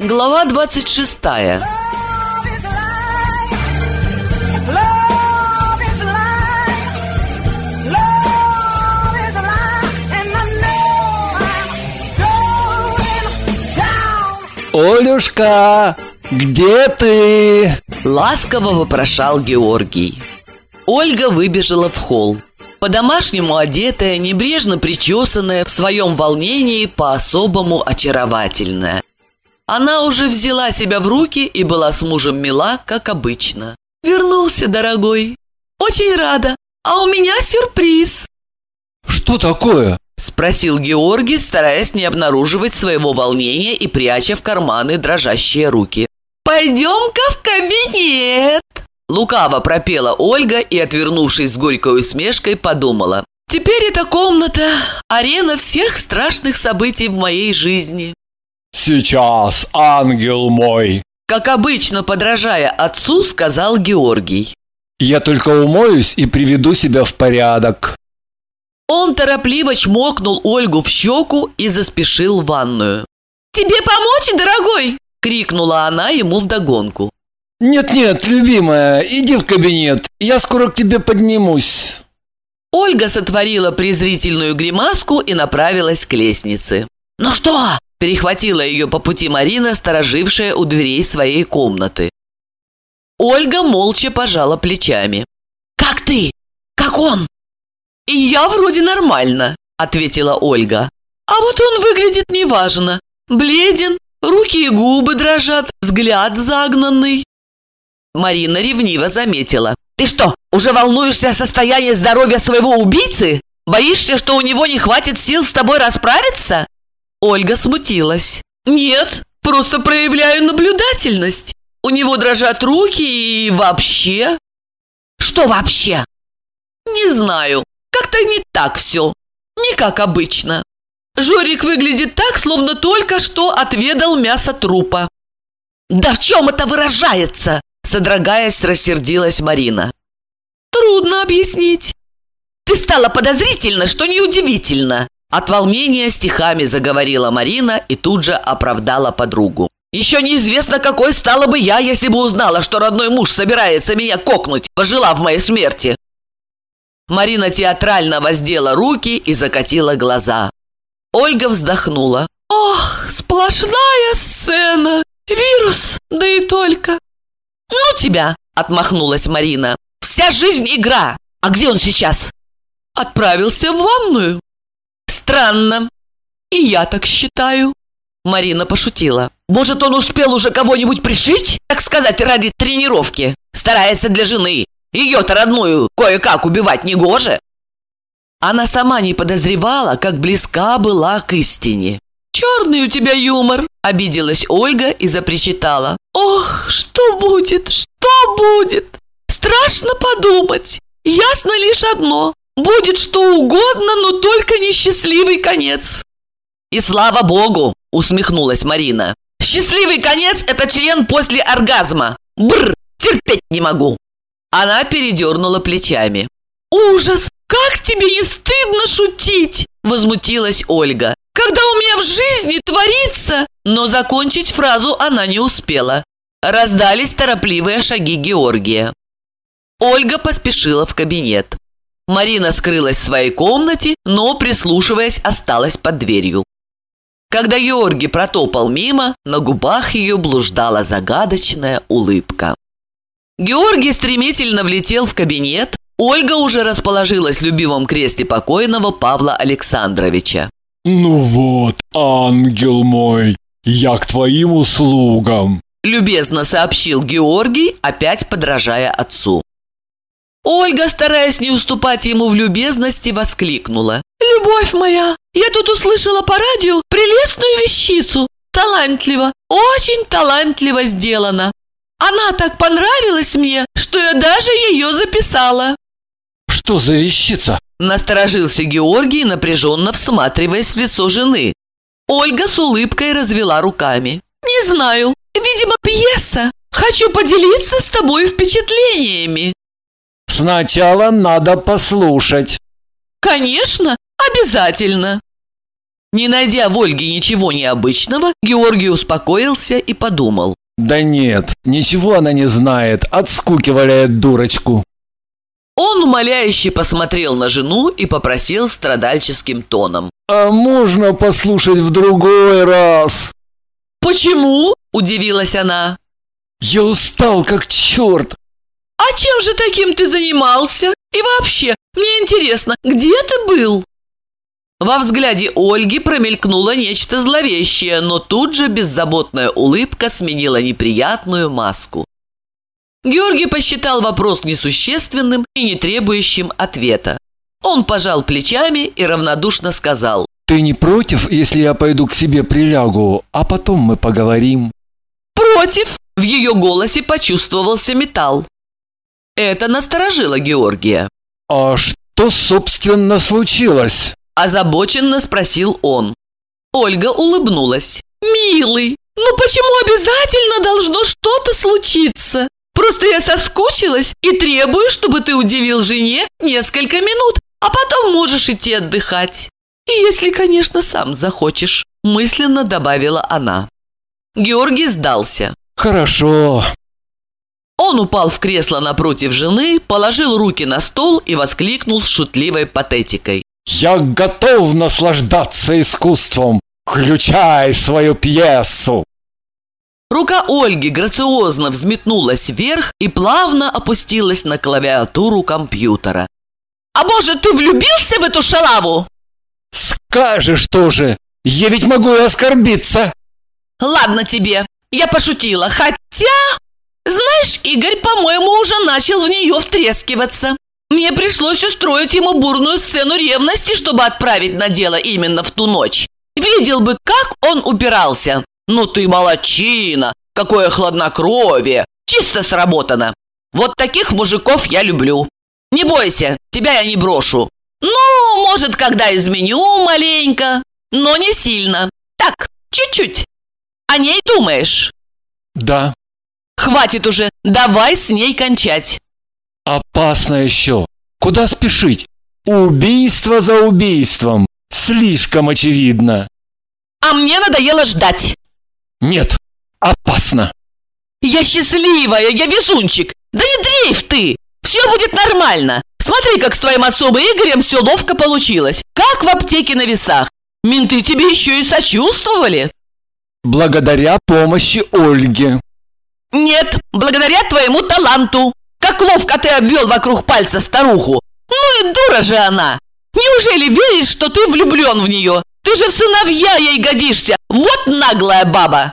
Глава 26 Олюшка, где ты? Ласково вопрошал Георгий. Ольга выбежала в холл. По-домашнему одетая, небрежно причесанная В своем волнении по-особому очаровательная Она уже взяла себя в руки и была с мужем мила, как обычно Вернулся, дорогой Очень рада А у меня сюрприз Что такое? Спросил Георгий, стараясь не обнаруживать своего волнения и пряча в карманы дрожащие руки. «Пойдем-ка в кабинет!» Лукаво пропела Ольга и, отвернувшись с горькой усмешкой, подумала. «Теперь эта комната – арена всех страшных событий в моей жизни». Сейчас, ангел мой. Как обычно, подражая отцу, сказал Георгий. Я только умоюсь и приведу себя в порядок. Он торопливо чмокнул Ольгу в щеку и заспешил в ванную. «Тебе помочь, дорогой?» – крикнула она ему вдогонку. Нет-нет, любимая, иди в кабинет. Я скоро к тебе поднимусь. Ольга сотворила презрительную гримаску и направилась к лестнице. «Ну что?» – перехватила ее по пути Марина, сторожившая у дверей своей комнаты. Ольга молча пожала плечами. «Как ты? Как он?» «Я вроде нормально», – ответила Ольга. «А вот он выглядит неважно. Бледен, руки и губы дрожат, взгляд загнанный». Марина ревниво заметила. «Ты что, уже волнуешься о состоянии здоровья своего убийцы? Боишься, что у него не хватит сил с тобой расправиться?» Ольга смутилась. «Нет, просто проявляю наблюдательность. У него дрожат руки и вообще...» «Что вообще?» «Не знаю. Как-то не так все. Не как обычно. Жорик выглядит так, словно только что отведал мясо трупа. «Да в чем это выражается?» Содрогаясь, рассердилась Марина. «Трудно объяснить. Ты стала подозрительна, что неудивительно». От волнения стихами заговорила Марина и тут же оправдала подругу. «Еще неизвестно, какой стала бы я, если бы узнала, что родной муж собирается меня кокнуть, пожелав моей смерти. Марина театрально воздела руки и закатила глаза. Ольга вздохнула. «Ох, сплошная сцена! Вирус, да и только!» «Ну тебя!» – отмахнулась Марина. «Вся жизнь игра! А где он сейчас?» «Отправился в ванную». «Странно. И я так считаю». Марина пошутила. «Может, он успел уже кого-нибудь пришить, так сказать, ради тренировки? Старается для жены, ее-то родную кое-как убивать не гоже. Она сама не подозревала, как близка была к истине. «Черный у тебя юмор!» – обиделась Ольга и запричитала. «Ох, что будет, что будет? Страшно подумать. Ясно лишь одно. Будет что угодно, но только несчастливый конец». «И слава богу!» – усмехнулась Марина. «Счастливый конец – это член после оргазма. Бррр, терпеть не могу!» Она передернула плечами. «Ужас! Как тебе не стыдно шутить?» Возмутилась Ольга. «Когда у меня в жизни творится...» Но закончить фразу она не успела. Раздались торопливые шаги Георгия. Ольга поспешила в кабинет. Марина скрылась в своей комнате, но, прислушиваясь, осталась под дверью. Когда Георгий протопал мимо, на губах ее блуждала загадочная улыбка. Георгий стремительно влетел в кабинет. Ольга уже расположилась в любимом кресле покойного Павла Александровича. Ну вот, ангел мой, я к твоим услугам. Любезно сообщил Георгий, опять подражая отцу. Ольга, стараясь не уступать ему в любезности, воскликнула. «Любовь моя, я тут услышала по радио прелестную вещицу. Талантливо, очень талантливо сделано. Она так понравилась мне, что я даже ее записала. Что за вещица? Насторожился Георгий, напряженно всматриваясь в лицо жены. Ольга с улыбкой развела руками. «Не знаю. Видимо, пьеса. Хочу поделиться с тобой впечатлениями». «Сначала надо послушать». «Конечно, обязательно». Не найдя в Ольге ничего необычного, Георгий успокоился и подумал. Да нет, ничего она не знает, от скуки валяет дурочку. Он умоляюще посмотрел на жену и попросил страдальческим тоном. А можно послушать в другой раз? «Почему?» – удивилась она. Я устал как черт. «А чем же таким ты занимался? И вообще, мне интересно, где ты был?» Во взгляде Ольги промелькнуло нечто зловещее, но тут же беззаботная улыбка сменила неприятную маску. Георгий посчитал вопрос несущественным и не требующим ответа. Он пожал плечами и равнодушно сказал. «Ты не против, если я пойду к себе прилягу, а потом мы поговорим?» «Против!» – в ее голосе почувствовался металл. Это насторожило Георгия. «А что, собственно, случилось?» Озабоченно спросил он. Ольга улыбнулась. «Милый, ну почему обязательно должно что-то случиться? Просто я соскучилась и требую, чтобы ты удивил жене несколько минут, а потом можешь идти отдыхать. Если, конечно, сам захочешь», мысленно добавила она. Георгий сдался. «Хорошо». Он упал в кресло напротив жены, положил руки на стол и воскликнул с шутливой патетикой. Я готов наслаждаться искусством. Включай свою пьесу. Рука Ольги грациозно взметнулась вверх и плавно опустилась на клавиатуру компьютера. «А боже, ты влюбился в эту шалаву?» «Скажешь тоже! Я ведь могу и оскорбиться!» «Ладно тебе, я пошутила, хотя...» «Знаешь, Игорь, по-моему, уже начал в нее втрескиваться. Мне пришлось устроить ему бурную сцену ревности, чтобы отправить на дело именно в ту ночь. Видел бы, как он упирался. Ну ты молочина, какое хладнокровие, чисто сработано. Вот таких мужиков я люблю. Не бойся, тебя я не брошу. Ну, может, когда изменю маленько, но не сильно. Так, чуть-чуть. О ней думаешь? Да. Хватит уже, давай с ней кончать. Опасно еще. Куда спешить? Убийство за убийством. Слишком очевидно. А мне надоело ждать. Нет, опасно. Я счастливая, я везунчик. Да не дрейф ты. Все будет нормально. Смотри, как с твоим отцом Игорем все ловко получилось. Как в аптеке на весах. Менты тебе еще и сочувствовали. Благодаря помощи Ольге. Нет, благодаря твоему таланту. Как ловко ты обвел вокруг пальца старуху! Ну и дура же она! Неужели веришь, что ты влюблен в нее? Ты же в сыновья ей годишься! Вот наглая баба!»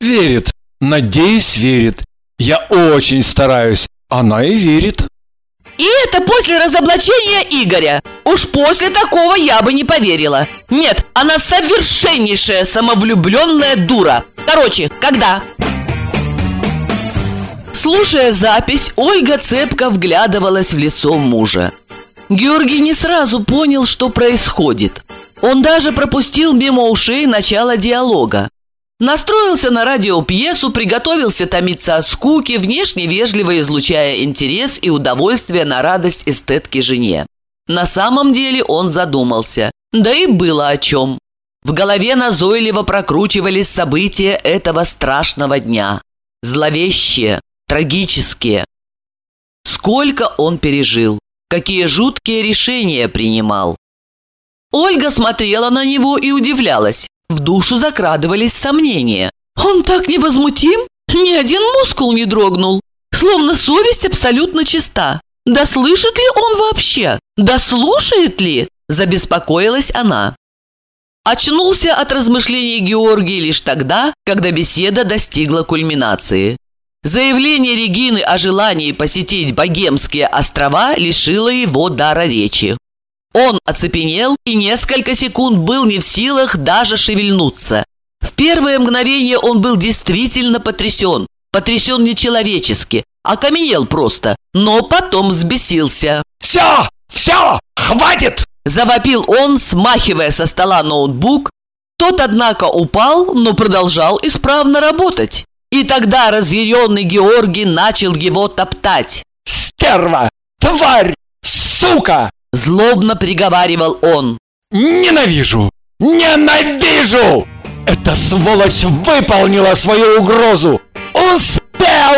«Верит. Надеюсь, верит. Я очень стараюсь. Она и верит». И это после разоблачения Игоря. Уж после такого я бы не поверила. Нет, она совершеннейшая самовлюбленная дура. Короче, когда? Слушая запись, Ольга цепко вглядывалась в лицо мужа. Георгий не сразу понял, что происходит. Он даже пропустил мимо ушей начало диалога. Настроился на радиопьесу, приготовился томиться от скуки, внешне вежливо излучая интерес и удовольствие на радость эстетки жене. На самом деле он задумался. Да и было о чем. В голове назойливо прокручивались события этого страшного дня. Зловещие, трагические. Сколько он пережил, какие жуткие решения принимал. Ольга смотрела на него и удивлялась. В душу закрадывались сомнения. Он так невозмутим? Ни один мускул не дрогнул. Словно совесть абсолютно чиста. Да слышит ли он вообще? Да слушает ли? Забеспокоилась она. Очнулся от размышлений Георгий лишь тогда, когда беседа достигла кульминации. Заявление Регины о желании посетить Богемские острова лишило его дара речи. Он оцепенел и несколько секунд был не в силах даже шевельнуться. В первое мгновение он был действительно потрясен. Потрясен нечеловечески, окаменел просто, но потом взбесился. «Все! Все! Хватит!» Завопил он, смахивая со стола ноутбук. Тот, однако, упал, но продолжал исправно работать. И тогда разъяренный Георгий начал его топтать. «Стерва! Тварь! Сука!» Злобно приговаривал он. «Ненавижу! Ненавижу! Эта сволочь выполнила свою угрозу! Успела!